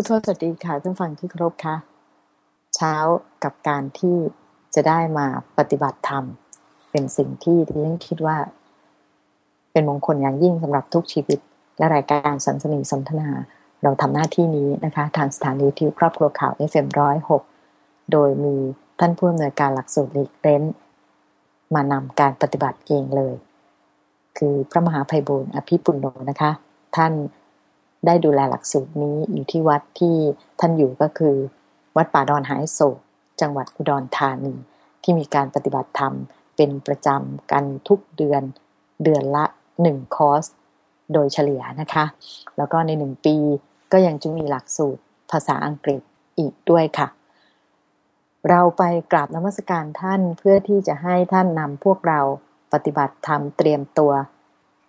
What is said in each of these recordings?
พุทโธสวัสดีค่ะท่านฟังที่เคารพค่ะ เช้ากับการที่จะได้มาปฏิบัติธรรม เป็นสิ่งที่ดิฉันคิดว่า เป็นมงคลอย่างยิ่งสำหรับทุกชีวิต และรายการสันสนีสนทนา เราทำหน้าที่นี้นะคะ ทางสถานีที่ครอบครัวข่าว FM106 โดยมีท่านผู้อำนวยการหลักสูตรลีกเร้นมานำการปฏิบัติเองเลย คือพระมหาภัยบุญอภิปุณโญนะคะ ท่าน ได้ดูแลหลักสูตรนี้อยู่ที่วัดที่ท่านอยู่ก็คือ วัดป่าดอนหายโศก จังหวัดอุดรธานีที่มีการปฏิบัติธรรมเป็นประจำกันทุกเดือนเดือนละหนึ่งคอร์ส โดยเฉลี่ยนะคะ แล้วก็ในหนึ่งปีก็ยังจะมีหลักสูตรภาษาอังกฤษอีกด้วยค่ะ เราไปกราบนมัสการท่านเพื่อที่จะให้ท่านนำพวกเราปฏิบัติธรรมเตรียมตัว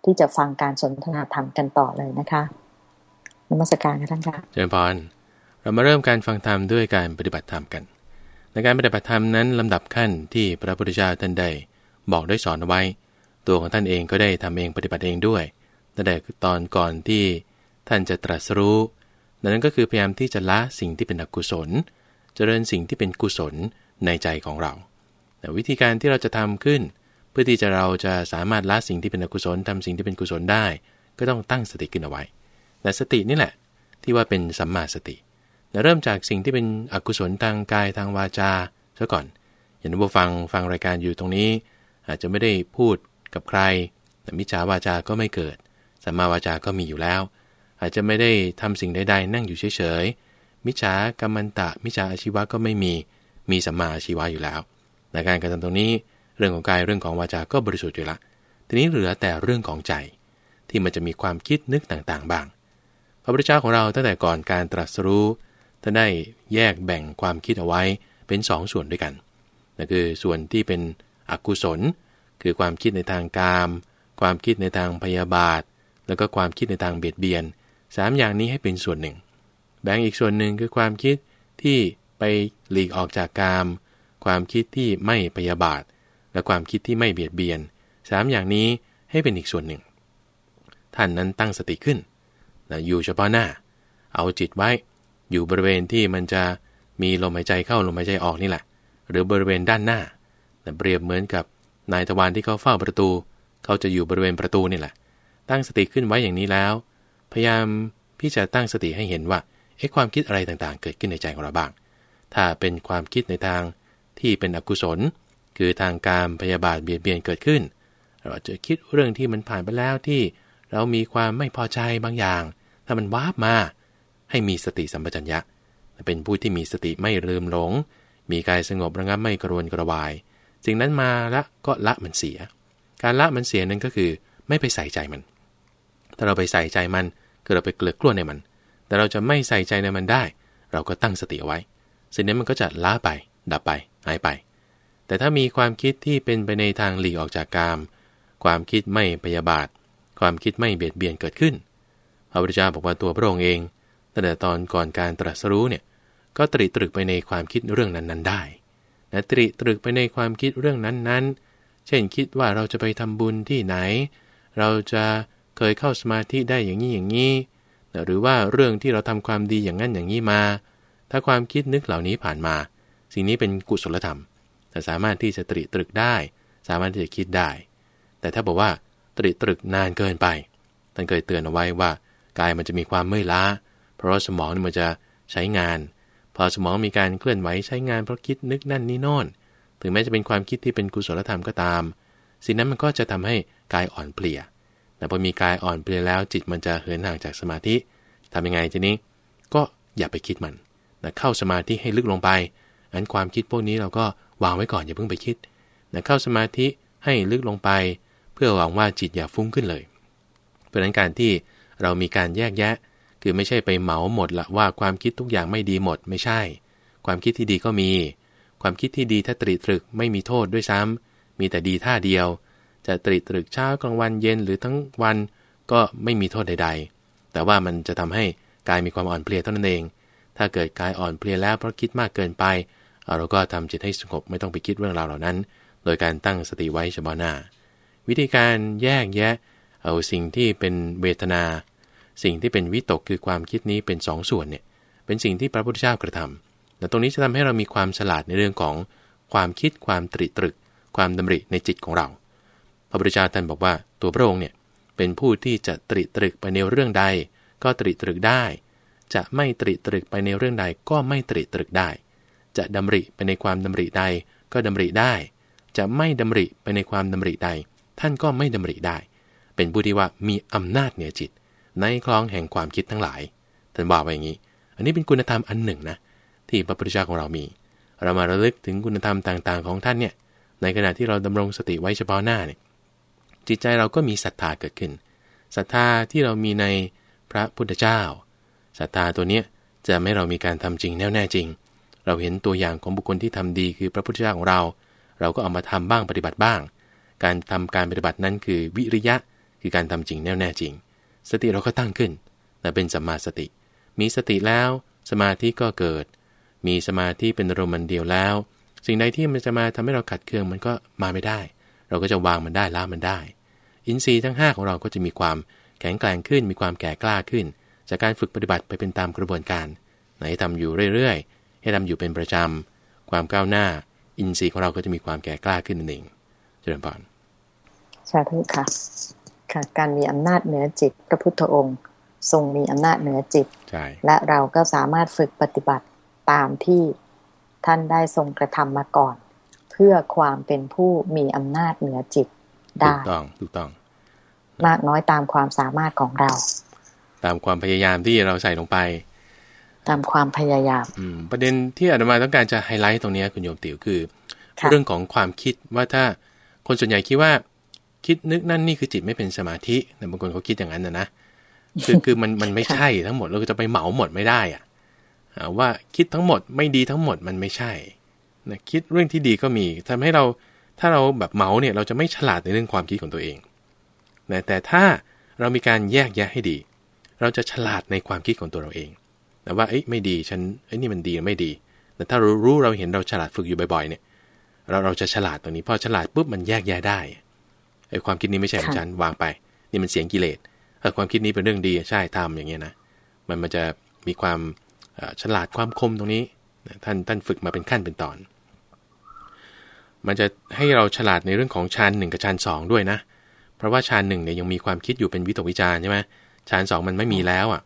ที่จะฟังการสนทนาธรรมกันต่อเลยนะคะ นมัสการค่ะท่านคะเจริญพรเรามาเริ่มการฟังธรรมด้วยการปฏิบัติธรรมกัน ในการปฏิบัติธรรมนั้นลำดับขั้นที่พระพุทธเจ้าท่านได้บอกได้สอนเอาไว้ ตัวของท่านเองก็ได้ทำเองปฏิบัติเองด้วยตั้งแต่ตอนก่อนที่ท่านจะตรัสรู้นั้นก็คือพยายามที่จะละสิ่งที่เป็นอกุศล เจริญสิ่งที่เป็นกุศลในใจของเรา แต่วิธีการที่เราจะทำขึ้น เพื่อที่จะเราจะสามารถละสิ่งที่เป็นอกุศลทำสิ่งที่เป็นกุศลได้ ก็ต้องตั้งสติขึ้นเอาไว้ แต่สตินี่แหละ ที่ว่าเป็นสัมมาสติเริ่มจากสิ่งที่เป็นอกุศลทางกายทางวาจาซะก่อน อย่างที่ฟังฟังรายการอยู่ตรงนี้ อาจจะไม่ได้พูดกับใครแต่มิจฉาวาจาก็ไม่เกิด สัมมาวาจาก็มีอยู่แล้ว อาจจะไม่ได้ทำสิ่งใดๆ นั่งอยู่เฉยๆ มิจฉากรรมันตะ มิจฉาอาชีวะก็ไม่มี มีสัมมาอาชีวะอยู่แล้วในการกระทำตรงนี้เรื่องของกายเรื่องของวาจาก็บริสุทธิ์อยู่ละ ทีนี้เหลือแต่เรื่องของใจ ที่มันจะมีความคิดนึกต่างๆ บ้าง ระพุทธเจ้าของเราตั้งแต่ก่อนการตรัสรู้ท่านได้แยกแบ่งความคิดเอาไว้เป็นสองส่วนด้วยกันนั่นคือส่วนที่เป็นอกุศล คือความคิดในทางกาม ความคิดในทางพยาบาท แล้วก็ความคิดในทางเบียดเบียนสามอย่างนี้ให้เป็นส่วนหนึ่ง แบ่งอีกส่วนหนึ่งคือความคิดที่ไปหลีกออกจากกาม ความคิดที่ไม่พยาบาท และความคิดที่ไม่เบียดเบียนสามอย่างนี้ให้เป็นอีกส่วนหนึ่ง ท่านนั้นตั้งสติขึ้น นะอยู่เฉพาะหน้า เอาจิตไว้ อยู่บริเวณที่มันจะมีลมหายใจเข้าลมหายใจออกนี่แหละ หรือบริเวณด้านหน้านะเปรียบเหมือนกับนายทวารที่เขาเฝ้าประตู เขาจะอยู่บริเวณประตูนี่แหละ ตั้งสติขึ้นไว้อย่างนี้แล้ว พยายามพี่จะตั้งสติให้เห็นว่าเอ๊ะความคิดอะไรต่างๆ เกิดขึ้นในใจของเราบ้าง ถ้าเป็นความคิดในทางที่เป็นอกุศล คือทางการพยาบาทเบียดเบียนเกิดขึ้น เราจะคิดเรื่องที่มันผ่านไปแล้วที่เรามีความไม่พอใจบางอย่าง ถ้ามันวาบมา ให้มีสติสัมปชัญญะ เป็นผู้ที่มีสติไม่ลืมหลง มีกายสงบระงับไม่กระวนกระวาย สิ่งนั้นมาละก็ละมันเสีย การละมันเสียนั้นก็คือไม่ไปใส่ใจมัน ถ้าเราไปใส่ใจมันคือเราไปเกลือกลั้วในมัน แต่เราจะไม่ใส่ใจในมันได้ เราก็ตั้งสติเอาไว้ สิ่งนี้มันก็จะละไป ดับไป หายไป แต่ถ้ามีความคิดที่เป็นไปในทางหลีกออกจากกาม ความคิดไม่พยาบาท ความคิดไม่เบียดเบียนเกิดขึ้น พระพุทธเจ้าบอกว่าตัวพระองค์เองตั้งแต่ตอนก่อนการตรัสรู้เนี่ยก็ตรีตรึกไปในความคิดเรื่องนั้นๆได้นะตรีตรึกไปในความคิดเรื่องนั้นๆ เช่นคิดว่าเราจะไปทำบุญที่ไหน เราจะเคยเข้าสมาธิได้อย่างนี้อย่างนี้หรือว่าเรื่องที่เราทำความดีอย่างนั้นอย่างนี้มา ถ้าความคิดนึกเหล่านี้ผ่านมา สิ่งนี้เป็นกุศลธรรม แต่สามารถที่จะตรีตรึกได้ สามารถที่จะคิดได้ แต่ถ้าบอกว่าตรีตรึกนานเกินไปท่านเคยเตือนเอาไว้ว่า กายมันจะมีความเมื่อยล้า เพราะสมองมันจะใช้งาน พอสมองมีการเคลื่อนไหวใช้งานเพราะคิดนึกนั่นนี่น่นถึงแม้จะเป็นความคิดที่เป็นกุศลธรรมก็ตาม สิ่งนั้นมันก็จะทำให้กายอ่อนเพลีย แต่พอมีกายอ่อนเพลียแล้วจิตมันจะเหินห่างจากสมาธิทำยังไงทีนี้ ก็อย่าไปคิดมันนะเข้าสมาธิให้ลึกลงไป อันความคิดพวกนี้เราก็วางไว้ก่อนอย่าเพิ่งไปคิดนะเข้าสมาธิให้ลึกลงไป เพื่อหวังว่าจิตอย่าฟุ้งขึ้นเลย เพราะนั้นการที่ เรามีการแยกแยะ คือไม่ใช่ไปเหมาหมดละว่าความคิดทุกอย่างไม่ดีหมดไม่ใช่ ความคิดที่ดีก็มี ความคิดที่ดีถ้าตรีตรึกไม่มีโทษด้วยซ้ำมีแต่ดีท่าเดียว จะตรีตรึกเช้ากลางวันเย็นหรือทั้งวันก็ไม่มีโทษใด ๆ แต่ว่ามันจะทำให้กายมีความอ่อนเพลียเท่านั้นเอง ถ้าเกิดกายอ่อนเพลียแล้วเพราะคิดมากเกินไปเราก็ทำจิตให้สงบไม่ต้องไปคิดเรื่องราวเหล่านั้น โดยการตั้งสติไว้เฉพาะหน้า วิธีการแยกแยะ เอาสิ่งที่เป็นเวทนา สิ่งที่เป็นวิตกคือความคิดนี้เป็นสองส่วนเนี่ยเป็นสิ่งที่พระพุทธเจ้ากระทำแต่ตรงนี้จะทำให้เรามีความฉลาดในเรื่องของความคิดความตริตรึก ความดำริในจิตของเรา พระพุทธเจ้าท่านบอกว่าตัวพระองค์เนี่ยเป็นผู้ที่จะตริตรึกไปในเรื่องใด ก็ตริตรึกได้ จะไม่ตริตรึกไปในเรื่องใดก็ไม่ตริตรึกได้ จะดำริไปในความดำริใดก็ดำริได้ จะไม่ดำริไปในความดำริใด ท่านก็ไม่ดำริได้ เป็นผู้ที่ว่ามีอำนาจเหนือจิต ในคลองแห่งความคิดทั้งหลายท่านบอกไว้อย่างนี้ อันนี้เป็นคุณธรรมอันหนึ่งนะที่พระพุทธเจ้าของเรามี เรามาระลึกถึงคุณธรรมต่างๆ ของท่านเนี่ยในขณะที่เราดำรงสติไว้เฉพาะหน้าเนี่ยจิตใจเราก็มีศรัทธาเกิดขึ้นศรัทธาที่เรามีในพระพุทธเจ้าศรัทธาตัวเนี้ยจะไม่เรามีการทำจริงแน่แน่จริง เราเห็นตัวอย่างของบุคคลที่ทำดีคือพระพุทธเจ้าของเรา เราก็เอามาทำบ้างปฏิบัติบ้าง การทำการปฏิบัตินั้นคือวิริยะคือการทำจริงแน่แน่จริง สติเราก็ตั้งขึ้นนะเป็นสัมมาสติ มีสติแล้ว สมาธิก็เกิด มีสมาธิเป็นอารมณ์มันเดียวแล้ว สิ่งใดที่มันจะมาทำให้เราขัดเคืองมันก็มาไม่ได้ เราก็จะวางมันได้ละมันได้ อินทรีย์ทั้ง 5 ของเราก็จะมีความแข็งแกร่งขึ้น มีความแก่กล้าขึ้น จากการฝึกปฏิบัติไปเป็นตามกระบวนการไหนทำอยู่เรื่อยๆ ให้ทำอยู่เป็นประจำ ความก้าวหน้า อินทรีย์ของเราก็จะมีความแก่กล้าขึ้นนั่นเองเจริญพรสาธุค่ะ ค่ะการมีอำนาจเหนือจิต พระพุทธองค์ ทรงมีอำนาจเหนือจิตใช่และเราก็สามารถฝึกปฏิบัติตามที่ท่านได้ทรงกระทำมาก่อน เพื่อความเป็นผู้มีอำนาจเหนือจิตได้ถูกต้องถูกต้อง มากน้อยตามความสามารถของเรา ตามความพยายามที่เราใส่ลงไป ตามความพยายามอืมประเด็นที่อาตมาต้องการจะไฮไลท์ตรงนี้คุณโยมติ๋วคือ เรื่องของความคิดว่าถ้าคนส่วนใหญ่คิดว่า คิดนึกนั่นนี่คือจิตไม่เป็นสมาธิแต่บางคนเขาคิดอย่างนั้นนะนะคือคือมันมันไม่ใช่ทั้งหมดเราจะไปเหมาหมดไม่ได้อะว่าคิดทั้งหมดไม่ดีทั้งหมดมันไม่ใช่นะคิดเรื่องที่ดีก็มีทำให้เราถ้าเราแบบเหมาเนี่ยเราจะไม่ฉลาดในเรื่องความคิดของตัวเองนะแต่ถ้าเรามีการแยกแยะให้ดี เราจะฉลาดในความคิดของตัวเราเอง แต่ว่าเอ้ยไม่ดีฉันเอ้ยนี่มันดีไม่ดี แต่ถ้ารู้รู้เราเห็นเราฉลาดฝึกอยู่บ่อยๆเนี่ย เราเราจะฉลาดตรงนี้พอฉลาดปุ๊บมันแยกแยะได้ ไอ้ความคิดนี้ไม่ใช่ของฉันวางไป นี่มันเสียงกิเลสเออความคิดนี้เป็นเรื่องดีใช่ทำอย่างเงี้ยนะมันมันจะมีความฉลาดความคมตรงนี้ท่านท่านฝึกมาเป็นขั้นเป็นตอน มันจะให้เราฉลาดในเรื่องของฌานหนึ่งกับฌานสองด้วยนะ เพราะว่าฌานหนึ่งเนี่ยยังมีความคิดอยู่เป็นวิตกวิจารใช่ไหมฌานสองมันไม่มีแล้วอะ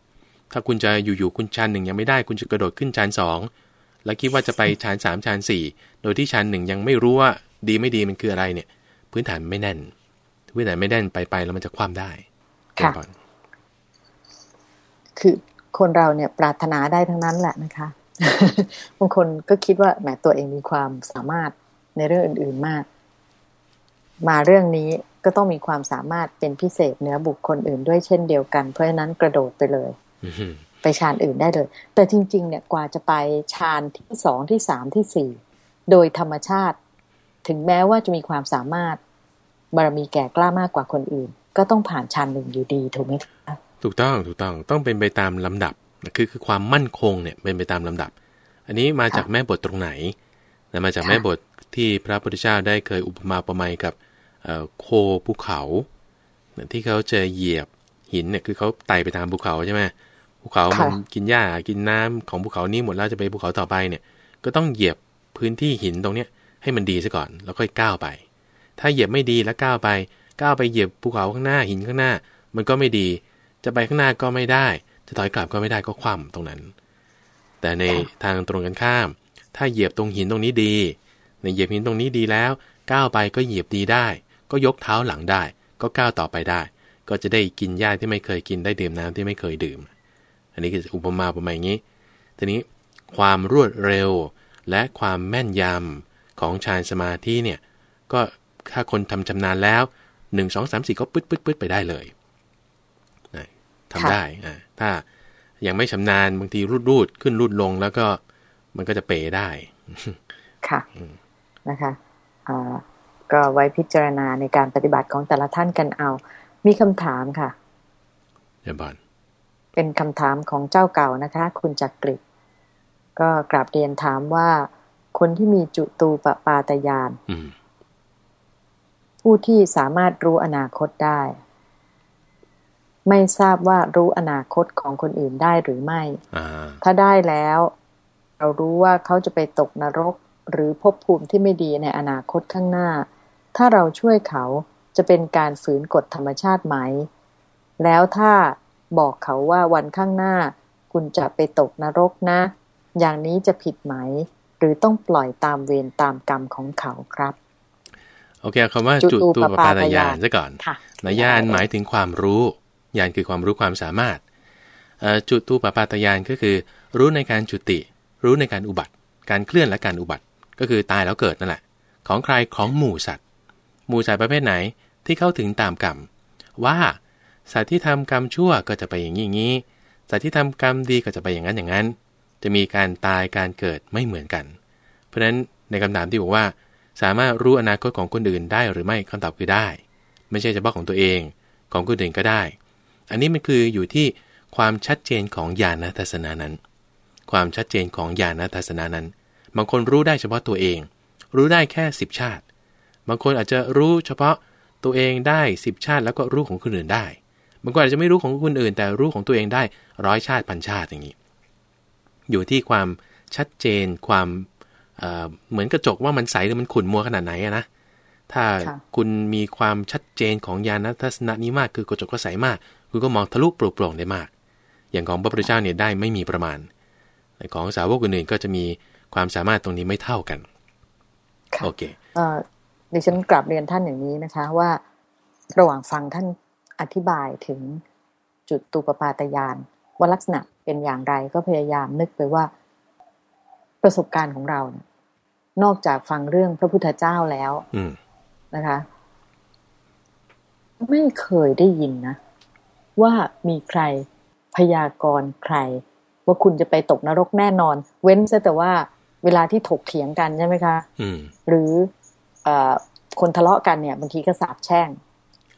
ถ้าคุณจะอยู่ๆคุณฌานหนึ่งยังไม่ได้คุณจะกระโดดขึ้นฌานสองแล้วคิดว่าจะไปฌานสามฌานสี่โดยที่ฌานหนึ่งยังไม่รู้ว่าดีไม่ดีมันคืออะไรเนี่ย พื้นฐานไม่แน่น พื้นฐานไม่แน่นไปไปแล้วมันจะคว่ำได้ค่ะคือคนเราเนี่ยปรารถนาได้ทั้งนั้นแหละนะคะบางคนก็คิดว่าแหมตัวเองมีความสามารถในเรื่องอื่น ๆมาก มาเรื่องนี้ก็ต้องมีความสามารถเป็นพิเศษเหนือบุคคลอื่นด้วยเช่นเดียวกัน เพราะฉะนั้นกระโดดไปเลยไปฌานอื่นได้เลย แต่จริง ๆ เนี่ยกว่าจะไปฌานที่สองที่สามที่สี่โดยธรรมชาติ ถึงแม้ว่าจะมีความสามารถ บารมีแก่กล้ามากกว่าคนอื่น ก็ต้องผ่านฌานหนึ่งอยู่ดีถูกไหมคะถูกต้องถูกต้องต้องเป็นไปตามลำดับคือคือความมั่นคงเนี่ยเป็นไปตามลำดับ อันนี้มาจากแม่บทตรงไหนนะมาจากแม่บทที่พระพุทธเจ้าได้เคยอุปมาประไมยกับโคภูเขาที่เขาจะเหยียบหินเนี่ยคือเขาไต่ไปตามภูเขาใช่ไหมภูเขามันกินหญ้ากินน้ำของภูเขานี้หมดแล้วจะไปภูเขาต่อไปเนี่ย ก็ต้องเหยียบพื้นที่หินตรงเนี้ยให้มันดีซะก่อน แล้วค่อยก้าวไป ถ้าเหยียบไม่ดีแล้วก้าวไป ก้าวไปเหยียบภูเขาข้างหน้าหินข้างหน้า มันก็ไม่ดี จะไปข้างหน้าก็ไม่ได้ จะถอยกลับก็ไม่ได้ก็คว่ำตรงนั้น แต่ในทางตรงกันข้าม ถ้าเหยียบตรงหินตรงนี้ดี ในเหยียบหินตรงนี้ดีแล้ว ก้าวไปก็เหยียบดีได้ ก็ยกเท้าหลังได้ ก็ก้าวต่อไปได้ ก็จะได้กินหญ้าที่ไม่เคยกินได้ดื่มน้ำที่ไม่เคยดื่ม อันนี้คืออุปมาประมาณนี้ ทีนี้ความรวดเร็วและความแม่นยำของฌานสมาธิเนี่ยก็ ถ้าคนทำชำนาญแล้ว1 2 3 4ก็ปึ๊ดปึ๊ดปึ๊ดไปได้เลยทำได้อ่าถ้ายังไม่ชำนาญบางทีรูดรูดขึ้นรูดลงแล้วก็มันก็จะเป๋ได้ ค่ะนะคะอ่าก็ไว้พิจารณาในการปฏิบัติของแต่ละท่านกันเอา มีคำถามค่ะเดี๋ยวบอนเป็นคำถามของเจ้าเก่านะคะ คุณจักริดก็กราบเรียนถามว่า คนที่มีจุตูปปาตยาน ผู้ที่สามารถรู้อนาคตได้ ไม่ทราบว่ารู้อนาคตของคนอื่นได้หรือไม่อ่าถ้าได้แล้ว เรารู้ว่าเขาจะไปตกนรกหรือภพภูมิที่ไม่ดีในอนาคตข้างหน้า ถ้าเราช่วยเขาจะเป็นการฝืนกฎธรรมชาติไหม แล้วถ้าบอกเขาว่าวันข้างหน้า คุณจะไปตกนรกนะ อย่างนี้จะผิดไหม หรือต้องปล่อยตามเวรตามกรรมของเขาครับ โอเคเอาคำว่าจุจุตูตูปปปาปาตตยายานนซะก่อนค่ะนายานหมายถึงความรู้ญาณคือความรู้ความสามารถเอ่อจุตูปปาตยานก็คือ รู้ในการจุติ รู้ในการอุบัติ การเคลื่อนและการอุบัติ ก็คือตายแล้วเกิดนั่นแหละ ของใครของหมู่สัตว์ หมู่สัตว์ประเภทไหนที่เข้าถึงตามกรรม ว่าสัตว์ที่ทำกรรมชั่วก็จะไปอย่างนี้อย่างนี้สัตว์ที่ทำกรรมดีก็จะไปอย่างนั้นอย่างนั้น จะมีการตายการเกิดไม่เหมือนกัน เพราะฉะนั้นในคำถามที่บอกว่า สามารถรู้อนาคตของคนอื่นได้หรือไม่คำตอบคือได้ ไม่ใช่เฉพาะของตัวเองของคนอื่นก็ได้ อันนี้มันคืออยู่ที่ความชัดเจนของญาณทัศนานั้น ความชัดเจนของญาณทัศนานั้น บางคนรู้ได้เฉพาะตัวเอง รู้ได้แค่ 10 ชาติ บางคนอาจจะรู้เฉพาะตัวเองได้ 10 ชาติ แล้วก็รู้ของคนอื่นได้ บางคนอาจจะไม่รู้ของคนอื่น แต่รู้ของตัวเองได้ร้อยชาติพันชาติอย่างนี้ อยู่ที่ความชัดเจนความ เอ่อเหมือนกระจกว่ามันใสหรือมันขุ่นมัวขนาดไหนอะนะถ้าค่ะคุณมีความชัดเจนของญาณทัศนะนี้มากคือกระจกก็ใสมาก คุณก็มองทะลุโปร่งโปร่งได้มาก อย่างของพระพุทธเจ้าเนี่ยได้ไม่มีประมาณแต่ของสาวกอื่นๆก็จะมีความสามารถตรงนี้ไม่เท่ากันค่ะโอเคเอ่อดิฉันกลับเรียนท่านอย่างนี้นะคะ ว่าระหว่างฟังท่านอธิบายถึงจุดตูปปาตยานว่าลักษณะเป็นอย่างไรก็พยายามนึกไปว่า ประสบการณ์ของเราเนี่ยนอกจากฟังเรื่องพระพุทธเจ้าแล้วอืมนะคะ ไม่เคยได้ยินนะ ว่ามีใครพยากรณ์ใคร ว่าคุณจะไปตกนรกแน่นอน เว้นซะแต่ว่าเวลาที่ถกเถียงกันใช่ไหมคะอืมหรือเออคนทะเลาะกันเนี่ยบางทีก็สาบแช่ง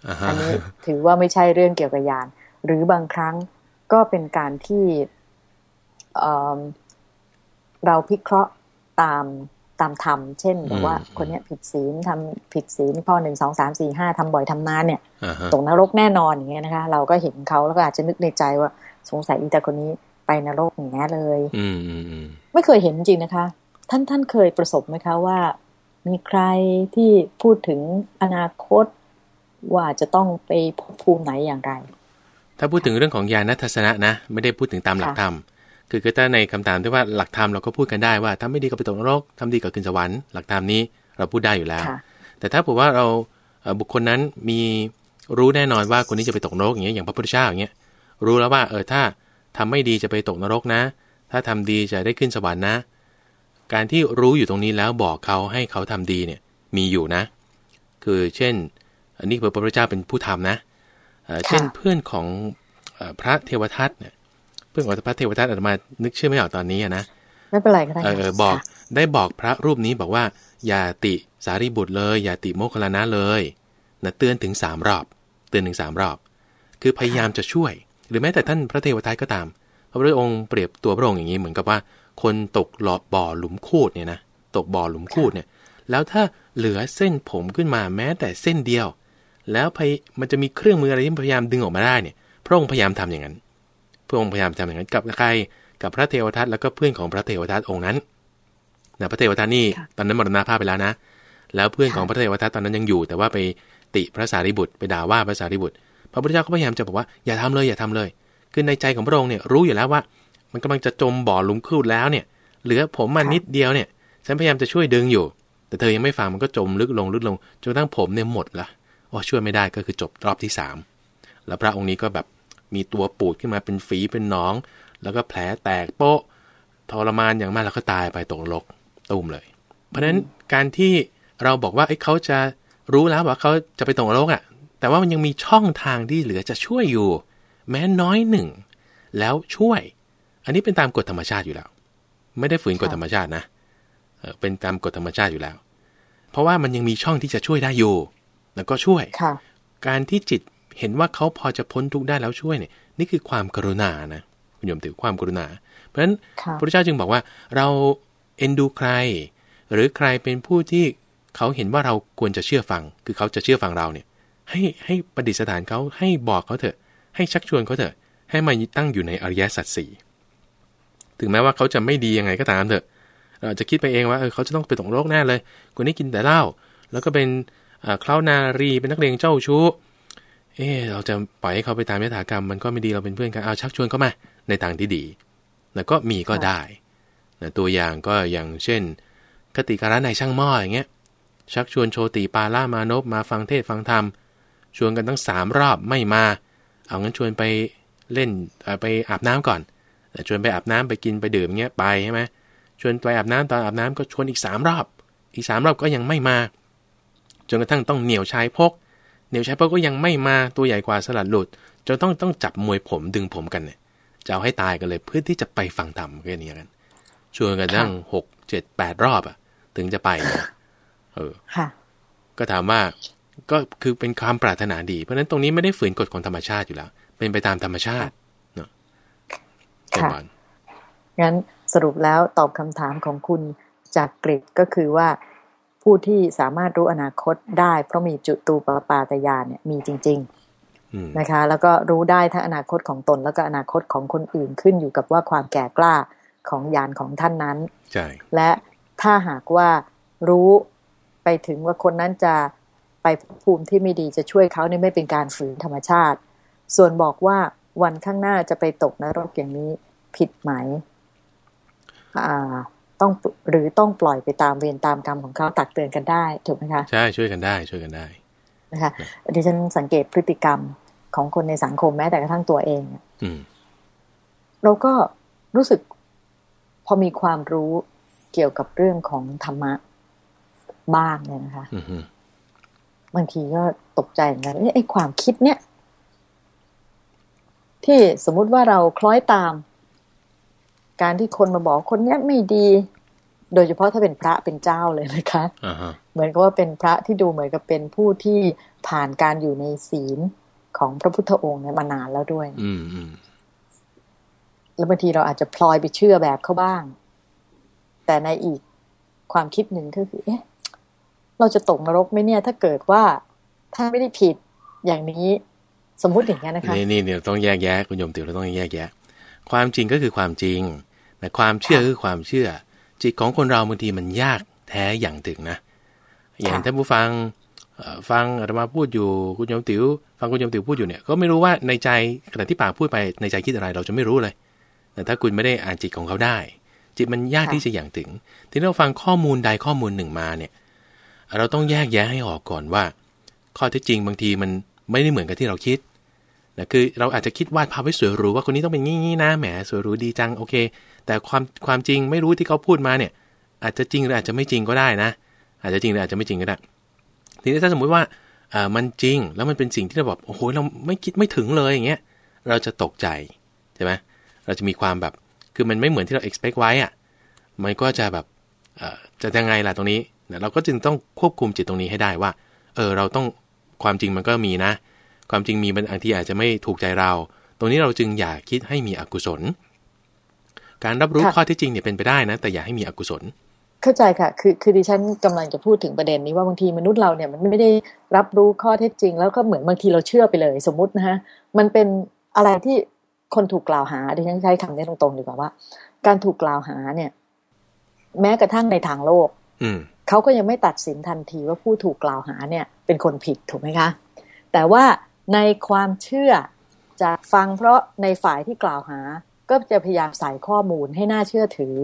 อ่าฮะอันนี้ถือว่าไม่ใช่เรื่องเกี่ยวกับยาน หรือบางครั้งก็เป็นการที่ เอิ่มเราพิเคราะห์ตามตามธรรม เช่นแบบว่าคนเนี้ยผิดศีลทำผิดศีลข้อหนึ่งสองสามสี่ห้าทำบ่อยทำนานเนี่ยอ่าฮะตกนรกแน่นอนอย่างเงี้ยนะคะ เราก็เห็นเขาแล้วก็อาจจะนึกในใจว่าสงสัยอีแต่คนนี้ไปนรกอย่างเงี้ยเลย อืมอืมอืมไม่เคยเห็นจริงนะคะ ท่านท่านเคยประสบไหมคะว่า มีใครที่พูดถึงอนาคตว่าจะต้องไปภพภูมิไหนอย่างไร ถ้าพูดถึงเรื่องของญาณทัศนะนะ ไม่ได้พูดถึงตามหลักธรรม คือคือถ้าในคำถามที่ว่าหลักธรรมเราก็พูดกันได้ว่าทำไม่ดีก็ไปตกนรกทำดีก็ขึ้นสวรรค์หลักธรรมนี้เราพูดได้อยู่แล้วค่ะแต่ถ้าผมว่าเราเอ่อบุคคลนั้นมีรู้แน่นอนว่าคนนี้จะไปตกนรกอย่างเงี้ยอย่างพระพุทธเจ้าอย่างเงี้ยรู้แล้วว่าเออถ้าทำไม่ดีจะไปตกนรกนะ ถ้าทำดีจะได้ขึ้นสวรรค์นะ การที่รู้อยู่ตรงนี้แล้วบอกเขาให้เขาทำดีเนี่ยมีอยู่นะ คือเช่น อันนี้พระพุทธเจ้าเป็นผู้ทำนะเอ่อค่ะเช่นเพื่อนของเอ่อพระเทวทัตเนี่ยเพื่อนของพระเทวทัตอาตมานึกชื่อไม่ออกตอนนี้อะนะไม่เป็นไรก็ได้เอค่ะอเออบอกค่ะได้บอกพระรูปนี้บอกว่า อย่าติสารีบุตรเลย อย่าติโมคคัลลานะเลยนะเตือนถึงสามรอบ เตือนถึงสามรอบ คือพยายามจะช่วย หรือแม้แต่ท่านพระเทวทัตก็ตาม พระพุทธองค์เปรียบตัวพระองค์อย่างนี้เหมือนกับว่า คนตกหลอดบ่อหลุมคูดเนี่ยนะตกบ่อหลุมคูดเนี่ยแล้วถ้าเหลือเส้นผมขึ้นมาแม้แต่เส้นเดียว แล้วพยมันจะมีเครื่องมืออะไรที่พยายามดึงออกมาได้เนี่ย พระองค์พยายามทำอย่างนั้น พระองค์พยายามทำอย่างนั้นกับใครกับพระเทวทัตแล้วก็เพื่อนของพระเทวทัตองค์นั้นนะพระเทวทัตนี่ค่ะตอนนั้นมรณภาพไปแล้วนะ แล้วเพื่อนของพระเทวทัตตอนนั้นยังอยู่ แต่ว่าไปติพระสารีบุตรไปด่าว่าพระสารีบุตร พระพุทธเจ้าก็พยายามจะบอกว่าอย่าทำเลยอย่าทำเลย คือในใจของพระองค์เนี่ยรู้อยู่แล้วว่า มันกำลังจะจมบ่อหลุมคูดแล้วเนี่ย เหลือผมมาค่ะนิดเดียวเนี่ย ฉันพยายามจะช่วยดึงอยู่ แต่เธอยังไม่ฟังมันก็จมลึกลงลึกลงจนกระทั่งผมเนี่ยหมดละโอ้ช่วยไม่ได้ก็คือจบรอบที่สามแล้วพระองค์นี้ก็แบบ มีตัวปูดขึ้นมาเป็นฝีเป็นหนอง แล้วก็แผลแตกโป๊ะทรมานอย่างมากแล้วก็ตายไปตกนรกตุ้มเลย เพราะฉะนั้นการที่เราบอกว่าเอ้ยเขาจะรู้แล้วว่าเขาจะไปตกนรกอะ แต่ว่ามันยังมีช่องทางที่เหลือจะช่วยอยู่ แม้น้อยหนึ่ง แล้วช่วย อันนี้เป็นตามกฎธรรมชาติอยู่แล้ว ไม่ได้ฝืนกฎค่ะธรรมชาตินะเออเป็นตามกฎธรรมชาติอยู่แล้ว เพราะว่ามันยังมีช่องที่จะช่วยได้อยู่ แล้วก็ช่วยค่ะการที่จิต เห็นว่าเขาพอจะพ้นทุกข์ได้แล้วช่วยเนี่ย นี่คือความกรุณานะคุณโยมถือความกรุณา เพราะฉะนั้นค่ะพระพุทธเจ้าจึงบอกว่า เราเอ็นดูใคร หรือใครเป็นผู้ที่เขาเห็นว่าเราควรจะเชื่อฟัง คือเขาจะเชื่อฟังเราเนี่ย ให้ให้ประดิษฐานเขาให้บอกเขาเถอะ ให้ชักชวนเขาเถอะ ให้มาตั้งอยู่ในอริยสัจสี่ถึงแม้ว่าเขาจะไม่ดียังไงก็ตามเถอะ เราจะคิดไปเองว่าเออเขาจะต้องไปตกโรคแน่เลยคนนี้กินแต่เหล้าแล้วก็เป็นเคล้านารีเป็นนักเลงเจ้าชู้ เออเราจะปล่อยให้เขาไปตามยถากรรมมันก็ไม่ดีเราเป็นเพื่อนกันเอาชักชวนเขามาในทางที่ดี แล้วก็มีก็ได้นะตัวอย่างก็อย่างเช่น คติการะในช่างหม้ออย่างเงี้ยชักชวนโชติปาล่ามานพมาฟังเทศฟังธรรมชวนกันตั้งสามรอบไม่มา เอางั้นชวนไปเล่นไปอาบน้ำก่อนชวนไปอาบน้ำไปกินไปดื่มเงี้ยไปใช่ไหมชวนไปอาบน้ำตอนอาบน้ำก็ชวนอีกสามรอบ อีกสามรอบก็ยังไม่มา จนกระทั่งต้องเหนียวชายพก เหนียวชายพกก็ยังไม่มาตัวใหญ่กว่าสลัดหลุดจนต้องต้องจับมวยผมดึงผมกันเนี่ยจะเอาให้ตายกันเลยเพื่อที่จะไปฟังธรรมแค่นี้กันชวนกันตั้งหกเจ็ดแปดรอบอะ ถึงจะไปเออก็ถามว่าก็คือเป็นความปรารถนาดีเพราะฉะนั้นตรงนี้ไม่ได้ฝืนกฎของธรรมชาติอยู่แล้ว เป็นไปตามธรรมชาติเนาะค่ะงั้นสรุปแล้วตอบคำถามของคุณจากกริก็คือว่า ผู้ที่สามารถรู้อนาคตได้ เพราะมีจุตูปปาตยานเนี่ยมีจริง ๆนะคะ แล้วก็รู้ได้ทั้งอนาคตของตน แล้วก็อนาคตของคนอื่นขึ้นอยู่กับว่าความแก่กล้าของยานของท่านนั้นใช่และถ้าหากว่ารู้ไปถึงว่าคนนั้นจะไปภูมิที่ไม่ดีจะช่วยเขาเนี่ยไม่เป็นการฝืนธรรมชาติ ส่วนบอกว่าวันข้างหน้าจะไปตกนรกอย่างนี้ผิดไหม ต้องหรือต้องปล่อยไปตามเวรตามกรรมของเขาตักเตือนกันได้ถูกไหมคะใช่ช่วยกันได้ ช่วยกันได้นะคะดิฉันสังเกตพฤติกรรมของคนในสังคมแม้แต่กระทั่งตัวเองเราก็รู้สึกพอมีความรู้เกี่ยวกับเรื่องของธรรมะบ้างเนี่ยนะคะบางทีก็ตกใจเหมือนกันไอ้ความคิดเนี่ย ที่สมมุติว่าเราคล้อยตาม การที่คนมาบอกคนเนี้ยไม่ดี โดยเฉพาะถ้าเป็นพระเป็นเจ้าเลยนะคะ uh-huh. เหมือนกับว่าเป็นพระที่ดูเหมือนกับเป็นผู้ที่ผ่านการอยู่ในศีลของพระพุทธองค์เนี่ยมานานแล้วด้วย อืมแล้วบางทีเราอาจจะพลอยไปเชื่อแบบเขาบ้าง แต่ในอีกความคิดหนึ่งก็คือเอ๊ะเราจะตกนรกไหมเนี่ย ถ้าเกิดว่าถ้าไม่ได้ผิดอย่างนี้สมมุติอย่างนี้นะคะนี่นี่เดี๋ยวต้องแยกแยะคุณโยมติ๋วเราต้องแยกแยะ ความจริงก็คือความจริง แต่ความเชื่อคือความเชื่อ จิตของคนเราบางทีมันยากแท้อย่างถึงนะ อย่างท่านผู้ฟังฟังอาตมาพูดอยู่คุณโยมติ๋วฟังคุณโยมติ๋วพูดอยู่เนี่ยก็ไม่รู้ว่าในใจขณะที่ปากพูดไปในใจคิดอะไรเราจะไม่รู้เลย แต่ถ้าคุณไม่ได้อ่านจิตของเขาได้ จิตมันยากที่จะอย่างถึง ที่เราฟังข้อมูลใดข้อมูลหนึ่งมาเนี่ย เราต้องแยกแยะให้ออกก่อนว่า ข้อเท็จจริงบางทีมันไม่ได้เหมือนกับที่เราคิดนะคือเราอาจจะคิดวาดภาพไว้สวยหรูว่าคนนี้ต้องเป็นงี้ๆนะแหมสวยหรูดีจังโอเค แต่ความความจริงไม่รู้ที่เขาพูดมาเนี่ย อาจจะจริงหรืออาจจะไม่จริงก็ได้นะ อาจจะจริงหรืออาจจะไม่จริงก็ได้ทีนี้ถ้าสมมุติว่าอ่ามันจริงแล้วมันเป็นสิ่งที่เราแบบโอ้โหเราไม่คิดไม่ถึงเลยอย่างเงี้ยเราจะตกใจใช่ไหมเราจะมีความแบบคือมันไม่เหมือนที่เรา expect ไว้อะมันก็จะแบบจะยังไงล่ะตรงนี้เราก็จึงต้องควบคุมจิตตรงนี้ให้ได้ว่า เออเราต้องความจริงมันก็มีนะ ความจริงมีบางทีอาจจะไม่ถูกใจเรา ตรงนี้เราจึงอย่าคิดให้มีอกุศล การรับรู้ข้อที่จริงเนี่ยเป็นไปได้นะ แต่อย่าให้มีอกุศล เข้าใจค่ะ คือคือดิฉันกำลังจะพูดถึงประเด็นนี้ว่าบางทีมนุษย์เราเนี่ยมันไม่ได้รับรู้ข้อเท็จจริง แล้วก็เหมือนบางทีเราเชื่อไปเลย สมมุตินะฮะมันเป็นอะไรที่คนถูกกล่าวหาดิฉันใช้คำนี้ตรงๆดีกว่าว่า การถูกกล่าวหาเนี่ย แม้กระทั่งในทางโลกเขาก็ยังไม่ตัดสินทันทีว่าผู้ถูกกล่าวหาเนี่ย เป็นคนผิดถูกไหมคะ แต่ว่าในความเชื่อจะฟังเพราะในฝ่ายที่กล่าวหา ก็จะพยายามใส่ข้อมูลให้น่าเชื่อถือ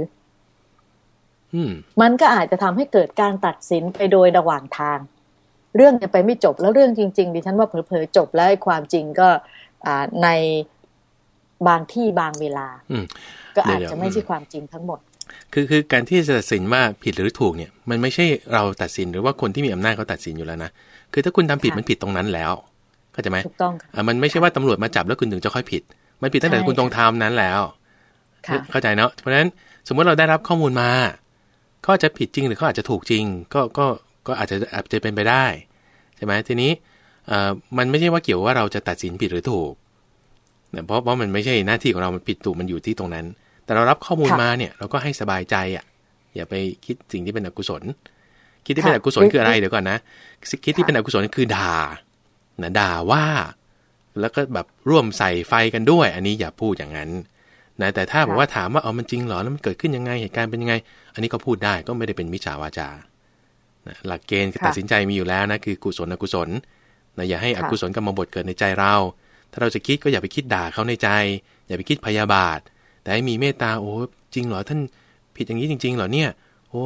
มันก็อาจจะทำให้เกิดการตัดสินไปโดยระหว่างทาง เรื่องจะไปไม่จบแล้วเรื่องจริง ๆ ดิฉันว่าเผลอๆจบแล้วความจริงก็ในบางที่บางเวลาก็อาจจะไม่ใช่ความจริงทั้งหมด คือคือการที่จะตัดสินว่าผิดหรือถูกเนี่ย มันไม่ใช่เราตัดสินหรือว่าคนที่มีอำนาจเขาตัดสินอยู่แล้วนะคือถ้าคุณทำผิดมันผิดตรงนั้นแล้วเข้าใจไหมถูกต้องอ่ามันไม่ใช่ว่าตำรวจมาจับแล้วคุณถึงจะค่อยผิด มันผิดตั้งแต่คุณตรงทำนั้นแล้วเข้าใจเนาะเพราะฉะนั้นสมมติเราได้รับข้อมูลมาก็จะผิดจริงหรือเขาอาจจะถูกจริง ก็ก็ก็อาจจะอาจจะเป็นไปได้ใช่ไหมทีนี้เอ่อมันไม่ใช่ว่าเกี่ยวว่าเราจะตัดสินผิดหรือถูกเพราะเพราะมันไม่ใช่หน้าที่ของเรา มันผิดถูกมันอยู่ที่ตรงนั้น แต่เรารับข้อมูลมาเนี่ย เราก็ให้สบายใจอะ อย่าไปคิดสิ่งที่เป็นอกุศล คิดที่เป็นอกุศลคืออะไรเดี๋ยวก่อนนะคิดที่เป็นอกุศลคือด่านะด่าว่า แล้วก็แบบร่วมใส่ไฟกันด้วย อันนี้อย่าพูดอย่างนั้นนะแต่ถ้าบอกว่าถามว่าเอามันจริงเหรอแล้วมันเกิดขึ้นยังไงเหตุการณ์เป็นยังไง อันนี้ก็พูดได้ก็ไม่ได้เป็นมิจฉาวาจานะหลักเกณฑ์ตัดสินใจมีอยู่แล้วนะคือกุศลอกุศลนะอย่าให้อกุศลกรรมบทเกิดในใจเรา ถ้าเราจะคิดก็อย่าไปคิดด่าเขาในใจ อย่าไปคิดพยาบาท แต่ให้มีเมตตาโอ้จริงเหรอท่านผิดอย่างนี้จริง ๆ เหรอเนี่ย โอ้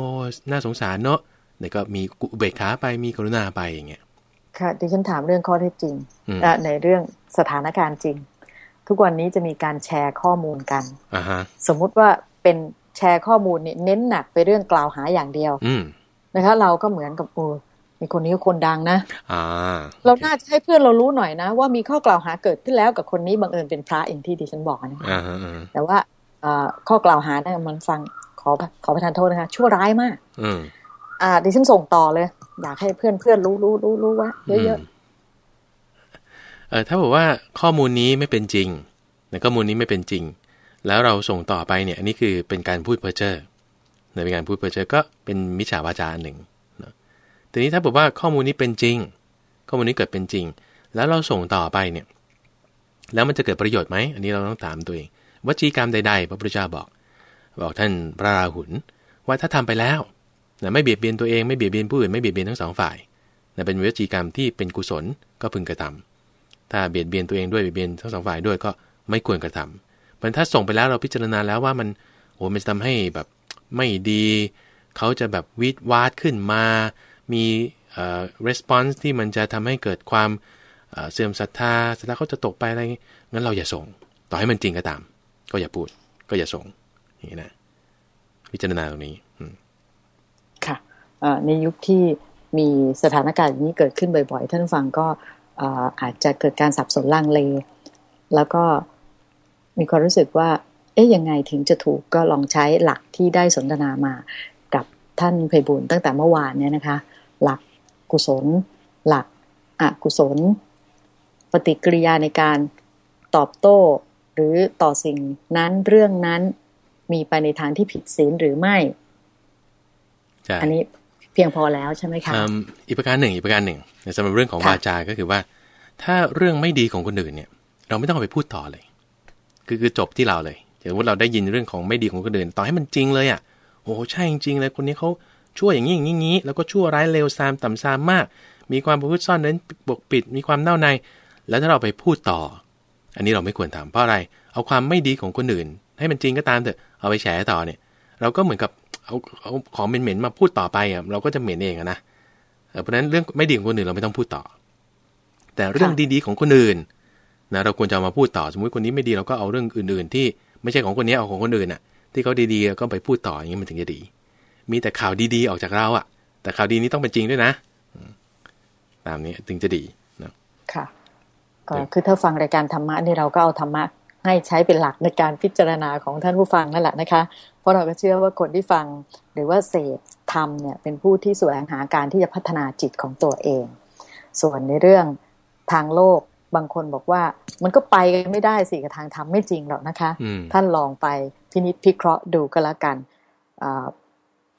น่าสงสารเนาะเนี่ยก็มีกุเบกขาไปมีกรุณาไปอย่างเงี้ย ค่ะดิฉันถามเรื่องข้อเท็จจริงในเรื่องสถานการณ์จริง ทุกวันนี้จะมีการแชร์ข้อมูลกันสมมุติว่าเป็นแชร์ข้อมูลนี่เน้นหนักไปเรื่องกล่าวหาอย่างเดียวนะคะ เราก็เหมือนกับโอ้มีคนนี้คนดังนะเราน่าจะให้เพื่อนเรารู้หน่อยนะ ว่ามีข้อกล่าวหาเกิดขึ้นแล้วกับคนนี้บังเอิญเป็นพระอย่างที่ดิฉันบอกนะคะแต่ว่าข้อกล่าวหาเนี่ยมันฟังขอขอประทานโทษนะคะชั่วร้ายมากอ่าดิฉันส่งต่อเลย อยากให้เพื่อนเพื่อนรู้รู้รู้รู้ว่าเยอะๆเออถ้าบอกว่าข้อมูลนี้ไม่เป็นจริงในข้อมูลนี้ไม่เป็นจริง แล้วเราส่งต่อไปเนี่ย อันนี้คือเป็นการพูดเพ้อเจ้อในเป็นการพูดเพ้อเจ้อก็เป็นมิจฉาวาจาหนึ่งนะทีนี้ถ้าบอกว่าข้อมูลนี้เป็นจริง ข้อมูลนี้เกิดเป็นจริง แล้วเราส่งต่อไปเนี่ย แล้วมันจะเกิดประโยชน์ไหมอันนี้เราต้องถามตัวเองวจีกรรมใดๆพระพุทธเจ้าบอก บอกท่านพระราหุลว่าถ้าทำไปแล้ว นะไม่เบียดเบียนตัวเองไม่เบียดเบียนผู้อื่นไม่เบียดเบียนทั้งสองฝ่ายนะเป็นวิจีกรรมที่เป็นกุศลก็พึงกระทำถ้าเบียดเบียนตัวเองด้วยเบียดเบียนทั้งสองฝ่ายด้วยก็ไม่ควรกระทำมันถ้าส่งไปแล้วเราพิจารณาแล้วว่ามันโอ้มันจะทำให้แบบไม่ดีเขาจะแบบวิดวาดขึ้นมา มีเอ่อ response ที่มันจะทำให้เกิดความเสื่อมศรัทธาศรัทธาเขาจะตกไปอะไรงั้นเราอย่าส่ง ต่อให้มันจริงก็ตาม ก็อย่าพูดก็อย่าส่งอย่างนี้นะพิจารณาตรงนี้ ในยุคที่มีสถานการณ์อย่างนี้เกิดขึ้นบ่อยๆ ท่านฟังก็อาจจะเกิดการสับสนลังเล แล้วก็มีความรู้สึกว่า เอ๊ะยังไงถึงจะถูกก็ลองใช้หลักที่ได้สนทนามากับท่านเพบุญตั้งแต่เมื่อวานเนี่ยนะคะ หลักกุศล หลักอกุศล ปฏิกิริยาในการตอบโต้ หรือต่อสิ่งนั้นเรื่องนั้นมีไปในทางที่ผิดศีลหรือไม่ อันนี้ พียงพอแล้วใช่ไหมคะอีกประการหนึ่งอีกประการหนึ่งในสำหรับเรื่องของวาจา ก็คือว่า ถ้าเรื่องไม่ดีของคนอื่นเนี่ย เราไม่ต้องไปพูดต่อเลย คือคือจบที่เราเลยสมมติเราได้ยินเรื่องของไม่ดีของคนอื่น ต่อให้มันจริงเลยอะโอ้ใช่จริงเลยคนนี้เขาชั่วอย่างนี้อย่างนี้แล้วก็ชั่วร้ายเลวซามต่ำซามมาก มีความประพฤติซ่อนเน้นปกปิด มีความเน่าใน แล้วถ้าเราไปพูดต่อ อันนี้เราไม่ควรทำเพราะอะไร เอาความไม่ดีของคนอื่น ให้มันจริงก็ตามเถอะเอาไปแฉต่อเนี่ย เราก็เหมือนกับ เอาเอาของเหม็นๆมาพูดต่อไปอะเราก็จะเหม็นเองนะเพราะฉะนั้นเรื่องไม่ดีของคนอื่นเราไม่ต้องพูดต่อ แต่เรื่องดีๆของคนอื่นนะเราควรจะมาพูดต่อสมมุติคนนี้ไม่ดีเราก็เอาเรื่องอื่น ๆ ที่ไม่ใช่ของคนนี้เอาของคนอื่นอะ ที่เขาดีๆก็ไปพูดต่ออย่างนี้มันถึงจะดี มีแต่ข่าวดีๆออกจากเราอะ แต่ข่าวดีนี้ต้องเป็นจริงด้วยนะ ตามนี้ถึงจะดีนะค่ะก็คือถ้าฟังรายการธรรมะนี่เราก็เอาธรรมะให้ใช้เป็นหลักในการพิจารณาของท่านผู้ฟังนั่นแหละนะคะ ราะเราก็เชื่อว่าคนที่ฟังหรือว่าเสพธรรมเนี่ยเป็นผู้ที่แสวงหาการที่จะพัฒนาจิตของตัวเอง ส่วนในเรื่องทางโลกบางคนบอกว่ามันก็ไปไม่ได้สิกับทางธรรมไม่จริงหรอกนะคะ ท่านลองไปพินิจพิเคราะห์ดูก็แล้วกัน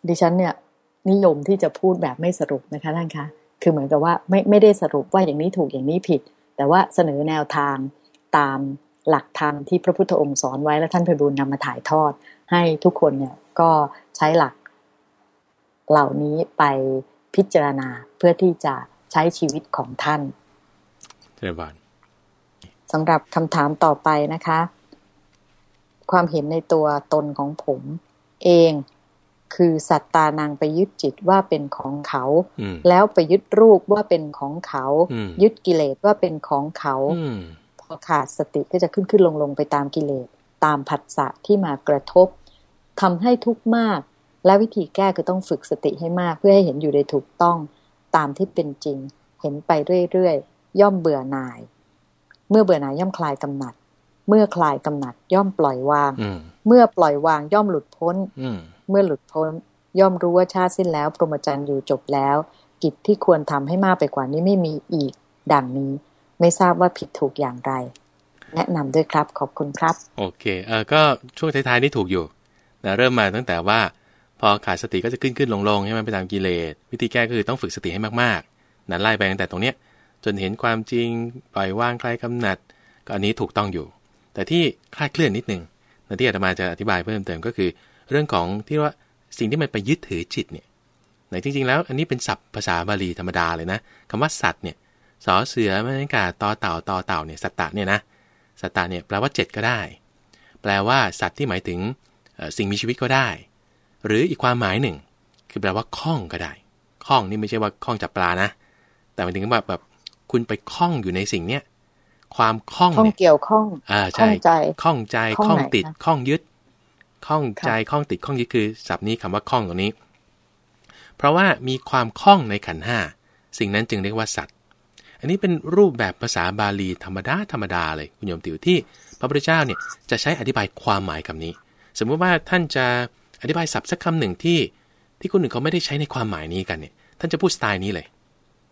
ดิฉันเนี่ยนิยมที่จะพูดแบบไม่สรุปนะคะท่านคะ คือเหมือนกับว่าไม่ไม่ได้สรุปว่าอย่างนี้ถูกอย่างนี้ผิด แต่ว่าเสนอแนวทางตามหลักธรรมที่พระพุทธองค์สอนไว้และท่านเพบุญนำมาถ่ายทอด ให้ทุกคนเนี่ยก็ใช้หลักเหล่านี้ไปพิจารณาเพื่อที่จะใช้ชีวิตของท่านเจ้าบานสำหรับคำถามต่อไปนะคะ ความเห็นในตัวตนของผมเองคือสัตตานางไปยึดจิตว่าเป็นของเขา แล้วไปยึดรูปว่าเป็นของเขา ยึดกิเลสว่าเป็นของเขา พอขาดสติก็จะขึ้นขึ้นลงลงไปตามกิเลส ตามผัสสะที่มากระทบทำให้ทุกข์มาก และวิธีแก้คือต้องฝึกสติให้มาก เพื่อให้เห็นอยู่ในถูกต้องตามที่เป็นจริง เห็นไปเรื่อยๆย่อมเบื่อหน่าย เมื่อเบื่อหน่ายย่อมคลายกำหนัด เมื่อคลายกำหนัด ย่อมปล่อยวาง เมื่อปล่อยวางย่อมหลุดพ้นเมื่อหลุดพ้น ย่อมรู้ว่าชาติสิ้นแล้ว พรหมจรรย์อยู่จบแล้ว กิจที่ควรทำให้มากไปกว่านี้ไม่มีอีก ดังนี้ ไม่ทราบว่าผิดถูกอย่างไร แนะนำด้วยครับขอบคุณครับ โอเคเออก็ช่วงท้ายๆนี่ถูกอยู่นะเริ่มมาตั้งแต่ว่าพอขาดสติก็จะขึ้นขึ้นลงลงใช่ไหมไปตามกิเลสวิธีแก้ก็คือต้องฝึกสติให้มากๆนะไล่ไปตั้งแต่ตรงเนี้ยจนเห็นความจริงปล่อยวางคลายกำหนัด ก็อันนี้ถูกต้องอยู่ แต่ที่คลาดเคลื่อนนิดนึงนะที่อาตมาจะอธิบายเพิ่มเติมก็คือ เรื่องของที่ว่าสิ่งที่มันไปยึดถือจิตเนี่ยในจริง ๆ แล้วอันนี้เป็นศัพท์ภาษาบาลีธรรมดาเลยนะคำว่าสัตว์เนี่ยสอเสือมนกาตอเต่าตอเต่าเนี่ยสัตตะเนี่ยนะ สัตตะเนี่ยแปลว่า 7 ก็ได้ แปลว่าสัตว์ที่หมายถึงสิ่งมีชีวิตก็ได้ หรืออีกความหมายหนึ่ง คือแปลว่าคล้องก็ได้คล้องนี่ไม่ใช่ว่าคล้องจับปลานะ แต่หมายถึงแบบแบบคุณไปคล้องอยู่ในสิ่งเนี้ยความคล้องเนี่ยเกี่ยวข้องอ่าใช่คล้องใจคล้องติดคล้องยึดคล้องใจคล้องติดคล้องยึดคือศัพท์นี้คำว่าคล้องตรงนี้ เพราะว่ามีความคล้องในขันห้าสิ่งนั้นจึงเรียกว่าสัตว์ อันนี้เป็นรูปแบบภาษาบาลีธรรมดาธรรมดาเลยคุณโยมติวที่พระพุทธเจ้าเนี่ยจะใช้อธิบายความหมายคำนี้ สมมติว่าท่านจะอธิบายศัพท์สักคำหนึ่งที่ ที่คนหนึ่งเขาไม่ได้ใช้ในความหมายนี้กันเนี่ย ท่านจะพูดสไตล์นี้เลย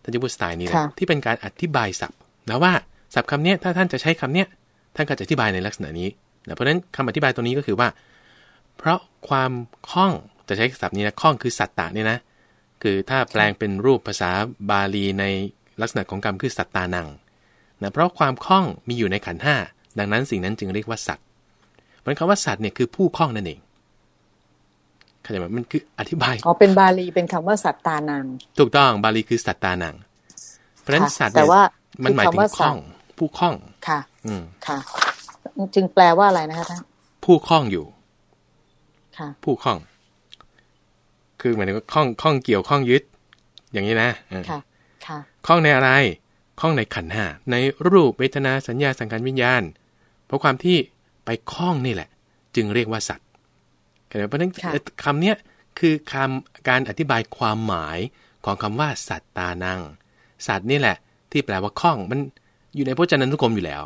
ท่านจะพูดสไตล์นี้เลยที่เป็นการอธิบายศัพท์นะว่าศัพท์คำนี้ถ้าท่านจะใช้คำเนี้ยท่านก็จะอธิบายในลักษณะนี้นะเพราะฉะนั้นคำอธิบายตรงนี้ก็คือว่า เพราะความคล่องจะใช้ศัพท์นี้นะคล่องคือสัตตะเนี่ยนะคือถ้าแปลงเป็นรูปภาษาบาลีใน ลักษณะของกรรมคือสัตตานังนะเพราะความคล่องมีอยู่ในขันห้าดังนั้นสิ่งนั้นจึงเรียกว่าสัตว์มันคำว่าสัตว์เนี่ยคือผู้คล่องนั่นเองเข้าใจไหมมันคืออธิบายอ๋อเป็นบาลีเป็นคำว่าสัตตานัง ถูกต้องบาลีคือสัตตานัง เพราะฉะนั้นสัตว์แต่ว่ามันหมายถึงคล่อง ผู้คล่องค่ะ อืมค่ะ จึงแปลว่าอะไรนะคะท่านผู้คล่องอยู่ ค่ะ ผู้คล่อง คือหมายถึงว่าคล่องคล่องเกี่ยวคล่องยึด อย่างนี้นะค่ะ ค่ะคล่องในอะไรคล่องในขันห้าในรูปเวทนาสัญญาสังขารวิญญาณ เพราะความที่ไปคล้องนี่แหละ จึงเรียกว่าสัตว์เพราะนั้นคำนี้คือคำการอธิบายความหมายของคำว่า สัตตานัง สัตว์นี่แหละ ที่แปลว่าคล้องมันอยู่ในพจนานุกรมอยู่แล้ว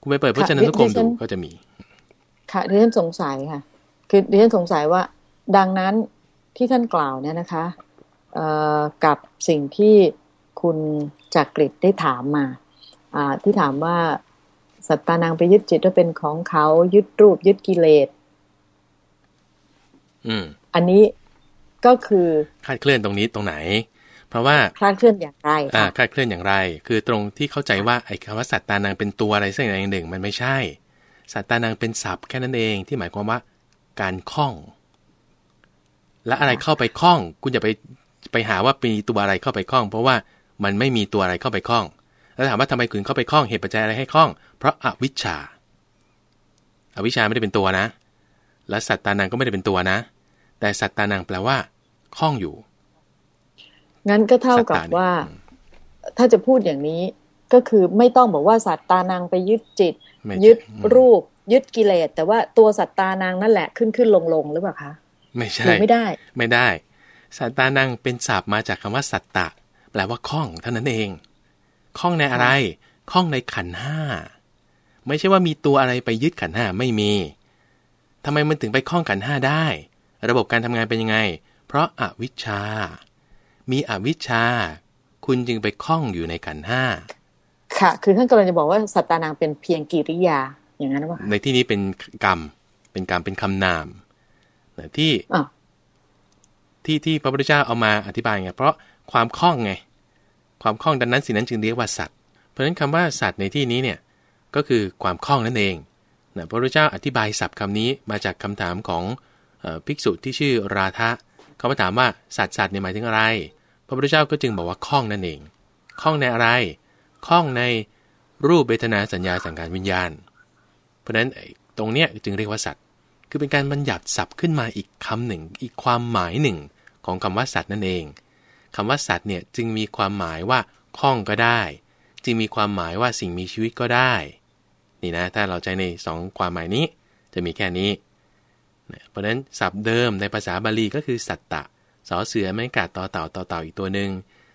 คุณไปเปิดพจนานุกรมดูก็จะมี ค่ะดิฉันสงสัยค่ะ คือดิฉันสงสัยว่า ดังนั้นที่ท่านกล่าวเนี่ยนะคะกับสิ่งที่ คุณจักริดได้ถามมาที่ถามว่าสัตตานางไปยึดจิตว่าเป็นของเขายึดรูปยึดกิเลสอืม อันนี้ก็คือคาดเคลื่อนตรงนี้ตรงไหน เพราะว่าคลาดเคลื่อนอย่างไรอ่าคลาดเคลื่อนอย่างไร คือตรงที่เข้าใจว่าไอ้คำว่าสัตตานางเป็นตัวอะไรสักอย่างหนึ่ง มันไม่ใช่ สัตตานางเป็นศัพท์แค่นั้นเองที่หมายความว่า การคล้อง และอะไรเข้าไปคล้อง คุณอย่าไปไปหาว่ามีตัวอะไรเข้าไปคล้อง เพราะว่า มันไม่มีตัวอะไรเข้าไปคล้อง แล้วถามว่าทำไมคุณเข้าไปคล้องเหตุปัจจัยอะไรให้คล้อง เพราะอวิชชาอวิชชาไม่ได้เป็นตัวนะ และสัตตานังก็ไม่ได้เป็นตัวนะ แต่สัตตานังแปลว่าคล้องอยู่ งั้นก็เท่ากับว่า ถ้าจะพูดอย่างนี้ก็คือไม่ต้องบอกว่าสัตตานังไปยึดจิต ยึดรูป ยึดกิเลสแต่ว่าตัวสัตตานังนั่นแหละขึ้นขึ้นลงลงหรือเปล่าคะ ไม่ใช่ไม่ได้ ไม่ได้ สัตตานังเป็นศัพท์มาจากคำว่าสัตตะ แปลว่าคล้องเท่านั้นเองคล้องในอะไรคล้องในขันห้า ไม่ใช่ว่ามีตัวอะไรไปยึดขันห้าไม่มีทำไมมันถึงไปคล้องขันห้าได้ ระบบการทำงานเป็นยังไง เพราะอาวิชชา มีอวิชชา คุณจึงไปคล้องอยู่ในขันห้า ค่ะ คือท่านกำลังจะบอกว่าสัตตานางเป็นเพียงกิริยา อย่างนั้นหรือเปล่าในที่นี้เป็นกรรม เป็นกรรมเป็นคำนามที่ที่ที่พระพุทธเจ้าเอามาอธิบายไง เพราะ ความคล้องไง ความคล่องดังนั้นสิ่งนั้นจึงเรียกว่าสัตว์ เพราะฉะนั้นคำว่าสัตว์ในที่นี้เนี่ยก็คือความคล่องนั่นเองนะพระพุทธเจ้าอธิบายศัพท์คำนี้มาจากคำถามของภิกษุที่ชื่อราธะเขามาถามว่าสัตว์สัตว์เนี่ยหมายถึงอะไร พระพุทธเจ้าก็จึงบอกว่าคล่องนั่นเองคล่องในอะไรคล่องในรูปเบทนาสัญญาสังการวิญญาณ เพราะฉะนั้นตรงเนี้ยจึงเรียกว่าสัตว์ คือเป็นการบัญญัติศัพท์ขึ้นมาอีกคำหนึ่ง อีกความหมายหนึ่งของคำว่าสัตว์นั่นเอง คำว่าสัตว์เนี่ยจึงมีความหมายว่าคล้องก็ได้ จึงมีความหมายว่าสิ่งมีชีวิตก็ได้ นี่นะถ้าเราใช้ใน 2 ความหมายนี้จะมีแค่นี้ เพราะฉะนั้นศัพท์เดิมในภาษาบาลีก็คือสัตตะสอเสือไม่กาดต่อเต่าต่อเต่าอีกตัวหนึ่ง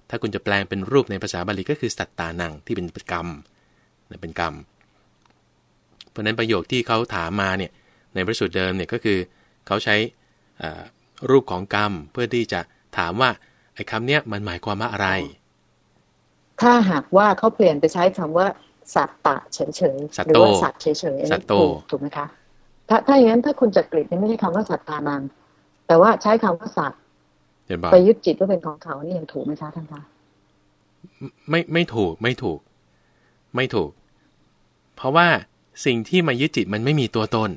ถ้าคุณจะแปลงเป็นรูปในภาษาบาลีก็คือสัตตานังที่เป็นกรรมเป็นกรรม เพราะนั้นประโยคที่เขาถามมาเนี่ยในพระสูตรเดิมเนี่ยก็คือเขาใช้รูปของกรรมเพื่อที่จะถามว่า ไอ้คำเนี้ยมันหมายความว่าอะไร ถ้าหากว่าเขาเปลี่ยนไปใช้คำว่า สัตตะเฉยๆหรือว่าสัตว์เฉยๆสัตโตถูกไหมคะถ้าถ้าอย่างนั้นถ้าคุณจักริดนี่ไม่ใช่คำว่าสัตตานังแต่ว่าใช้คำว่าสัตว์ไปยึดจิตว่าเป็นของเขานี่ยังถูกไหมคะท่านคะไม่ไม่ถูกไม่ถูก ไม่ถูก เพราะว่าสิ่งที่มายึดจิตมันไม่มีตัวตน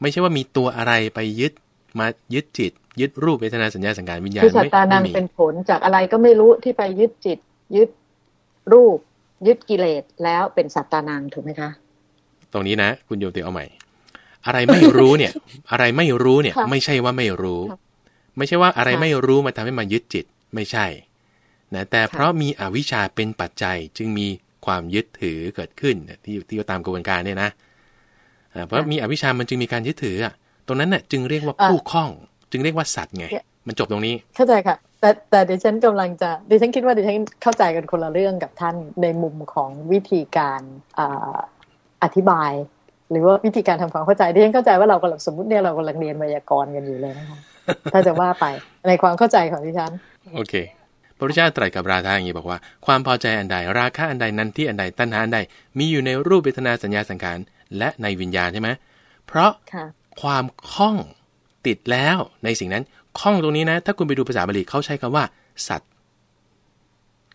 ไม่ใช่ว่ามีตัวอะไรไปยึดมายึดจิต ยึดรูปเวทนาสัญญาสังการวิญญาณคือสัตตานังไม่มีเป็นผลจากอะไรก็ไม่รู้ที่ไปยึดจิต ยึดรูป ยึดกิเลสแล้วเป็นสัตตานังถูกไหมคะ ตรงนี้นะ คุณโยมติเอาใหม่ อะไรไม่รู้เนี่ย อะไรไม่รู้เนี่ยค่ะไม่ใช่ว่าไม่รู้ค่ะไม่ใช่ว่าอะไรค่ะไม่รู้มาทำให้มายึดจิตไม่ใช่นะแต่ค่ะเพราะมีอวิชชาเป็นปัจจัยจึงมีความยึดถือเกิดขึ้นเนี่ยที่ที่ตามกระบวนการเนี่ยนะอ่าเพราะมีอวิชชามันจึงมีการยึดถืออะตรงนั้นน่ะจึงเรียกว่าผู้คล้อง จึงเรียกว่าสัตว์ไง มันจบตรงนี้ เข้าใจค่ะ แต่แต่ดิฉันกำลังจะดิฉันคิดว่าดิฉันเข้าใจกันคนละเรื่องกับท่านในมุมของวิธีการอ่าอธิบาย หรือว่าวิธีการทำความเข้าใจดิฉันเข้าใจว่าเรากำลังสมมติเนี่ยเรากำลังเรียนไวยากรณ์กันอยู่เลยนะคะถ้าจะว่าไปในความเข้าใจของดิฉัน โอเคพระพุทธเจ้าตรัสกับราธาอย่างนี้บอกว่าความพอใจอันใดราคะอันใดนั้นที่อันใดตัณหาอันใดมีอยู่ในรูปเวทนาสัญญาสังขารและในวิญญาณใช่ไหมเพราะค่ะความคล้อง ติดแล้วในสิ่งนั้นคล้องตรงนี้นะ ถ้าคุณไปดูภาษาบาลีเขาใช้คำว่า สัตว์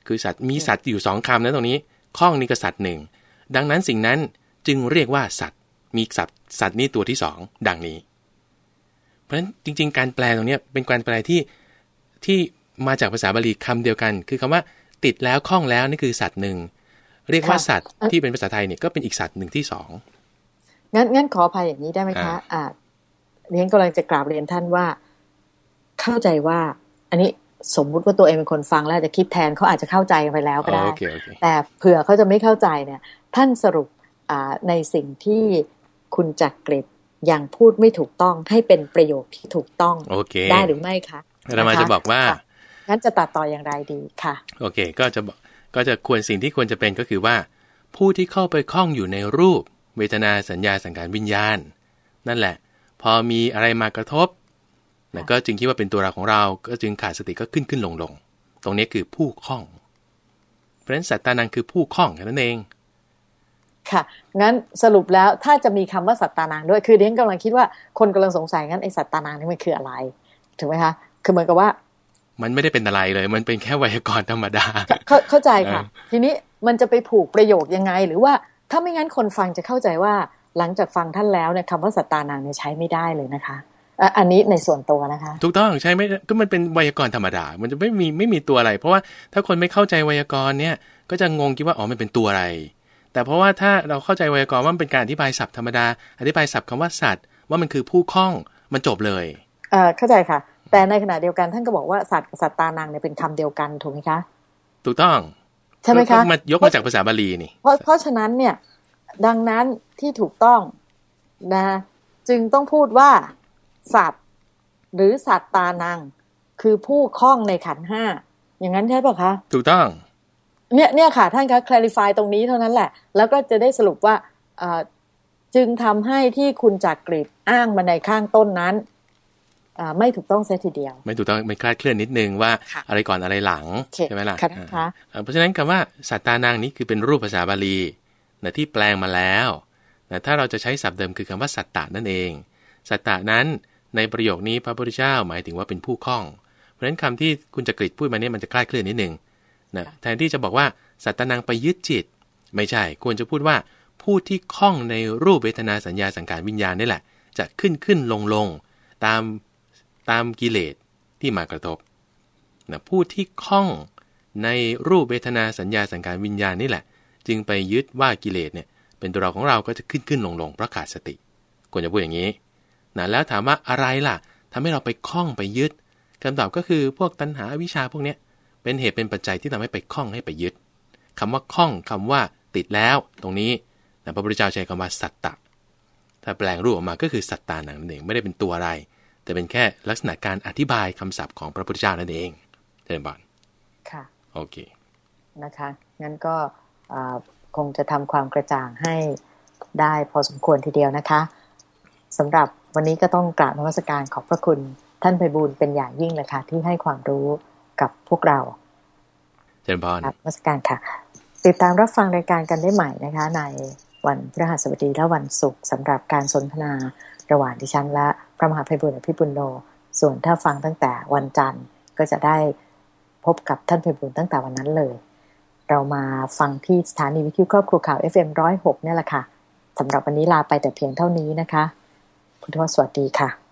คือสัตว์มีสัตว์อยู่สองคำนะตรงนี้คล้องนี่ก็สัตว์หนึ่งดังนั้นสิ่งนั้นจึงเรียกว่าสัตว์ มีสัตว์สัตว์นี่ตัวที่สองดังนี้ เพราะฉะนั้นจริง ๆ การแปลตรงเนี้ยเป็นการแปลที่ที่มาจากภาษาบาลีคำเดียวกัน คือคำว่า ติดแล้วคล้องแล้วนี่คือสัตว์หนึ่งเรียกว่าค่ะสัตว์ที่เป็นภาษาไทยเนี่ยก็เป็นอีกสัตว์หนึ่งที่สองงั้นงั้นขออภัยอย่างนี้ได้ไหมคะอ่าอ่า เรียนกำลังจะกราบเรียนท่านว่า เข้าใจว่า อันนี้สมมุติว่าตัวเองเป็นคนฟังแล้วอาจจะคิดแทนเขาอาจจะเข้าใจกันไปแล้วก็ได้โอเคโอเคแต่เผื่อเขาจะไม่เข้าใจเนี่ย ท่านสรุปอ่าในสิ่งที่คุณจักรกริดยังพูดไม่ถูกต้องให้เป็นประโยคที่ถูกต้องโอเคได้หรือไม่คะเรามาคจะบอกว่าค่ะงั้นจะตัดต่ออย่างไรดีค่ะ โอเค ก็จะบอกก็จะควรสิ่งที่ควรจะเป็นก็คือว่า ผู้ที่เข้าไปคล้องอยู่ในรูป เวทนาสัญญาสังขารวิญญาณ นั่นแหละ พอมีอะไรมากระทบนะก็จึงคิดว่าเป็นตัวเราของเรา ก็จึงขาดสติก็ขึ้นขึ้นลงลงตรงนี้คือผู้คล้อง เพราะฉะนั้นสัตตานังคือผู้คล้องแค่นั้นเอง ค่ะ งั้นสรุปแล้วถ้าจะมีคำว่าสัตตานังด้วย คือเรียนกำลังคิดว่าคนกำลังสงสัยงั้นไอสัตตานังนี่มันคืออะไร ถูกไหมคะ คือเหมือนกับว่า มันไม่ได้เป็นอะไรเลย มันเป็นแค่ไวยากรณ์ธรรมดา เข้าเข้าใจค่ะเออทีนี้มันจะไปผูกประโยคยังไง หรือว่าถ้าไม่งั้นคนฟังจะเข้าใจว่า หลังจากฟังท่านแล้วเนี่ยคำว่าสัตตานังเนี่ยใช้ไม่ได้เลยนะคะอะอันนี้ในส่วนตัวนะคะ ถูกต้องใช่ไหมก็มันเป็นไวยากรณ์ธรรมดา มันจะไม่มีไม่มีตัวอะไร เพราะว่าถ้าคนไม่เข้าใจไวยากรณ์เนี่ย ก็จะงงคิดว่าอ๋อมันเป็นตัวอะไร แต่เพราะว่าถ้าเราเข้าใจไวยากรณ์ว่ามันเป็นการอธิบายศัพท์ธรรมดา อธิบายศัพท์คำว่าสัตว์ ว่ามันคือผู้คล้องมันจบเลยเอ่อเข้าใจค่ะ แต่ในขณะเดียวกันท่านก็บอกว่าสัตว์กับสัตตานังเนี่ยเป็นคำเดียวกันถูกไหมคะ ถูกต้องใช่ไหมก็คะมายกมาจากภาษาบาลีนี่เพราะเพราะฉะนั้นเนี่ย ดังนั้นที่ถูกต้องนะจึงต้องพูดว่า สัตว์ หรือสัตตานัง คือผู้คล้องในขันธ์ห้าอย่างนั้นใช่ปะคะ ถูกต้อง เนี่ยเนี่ยค่ะ ท่านคะ clarify ตรงนี้เท่านั้นแหละ แล้วก็จะได้สรุปว่าเอ่อจึงทำให้ที่คุณจักกริดอ้างมาในข้างต้นนั้นอ่าไม่ถูกต้องเสียทีเดียว ไม่ถูกต้องมันคลาดเคลื่อนนิดนึงว่าค่ะอะไรก่อนอะไรหลังโอเคใช่ไหมล่ะค่ะอ่าค่ะอ่าเพราะฉะนั้นคำว่าสัตตานังนี้คือเป็นรูปภาษาบาลี นะที่แปลงมาแล้วนะถ้าเราจะใช้ศัพท์เดิมคือคำว่าสัตตะนั่นเอง สัตตะนั้นในประโยคนี้พระพุทธเจ้าหมายถึงว่าเป็นผู้คล้อง เพราะฉะนั้นคำที่คุณจักริดพูดมาเนี่ยมันจะคลาดเคลื่อนนิดนึงนะแทนที่จะบอกว่าสัตตานังไปยึดจิต ไม่ใช่ควรจะพูดว่าผู้ที่คล้องในรูปเวทนาสัญญาสังขารวิญญาณนี่แหละ จะขึ้นขึ้นลงลงตามตามกิเลสที่มากระทบนะผู้ที่คล้องในรูปเวทนาสัญญาสังขารวิญญาณนี่แหละ จึงไปยึดว่ากิเลสเนี่ยเป็นตัวเราของเราก็จะขึ้นขึ้นลงลงเพราะขาดสติควรจะพูดอย่างนี้นะแล้วถามว่าอะไรล่ะทำให้เราไปคล้องไปยึดคำตอบก็คือพวกตัณหาอวิชชาพวกเนี้ยเป็นเหตุเป็นปัจจัยที่ทำให้ไปคล้องให้ไปยึดคำว่าคล้องคำว่าติดแล้ว ตรงนี้นะพระพุทธเจ้าใช้คำว่าสัตตะถ้าแปลงรูปออกมาก็คือสัตตานังนั่นเองไม่ได้เป็นตัวอะไร แต่เป็นแค่ลักษณะการอธิบายคำศัพท์ของพระพุทธเจ้านั่นเองเจริญบานค่ะโอเคนะคะงั้นก็อ่า คงจะทำความกระจ่างให้ได้พอสมควรทีเดียวนะคะสำหรับวันนี้ก็ต้องกราบนมัสการขอบพระคุณท่านไพบูลย์เป็นอย่างยิ่งเลยค่ะที่ให้ความรู้กับพวกเราเจริญพรครับนมัสการค่ะ ติดตามรับฟังรายการกันได้ใหม่นะคะ ในวันพฤหัสบดีและวันศุกร์สำหรับการสนทนาระหว่างดิฉันและพระมหาไพบุญอภิปุโนส่วนถ้าฟังตั้งแต่วันจันทร์ก็จะได้พบกับท่านไพบุญตั้งแต่วันนั้นเลย เรามาฟังที่สถานีวิทยุครอบครัวข่าว FM106 เนี่ยแหละค่ะสำหรับวันนี้ลาไปแต่เพียงเท่านี้นะคะ คุณทวสวัสดีค่ะ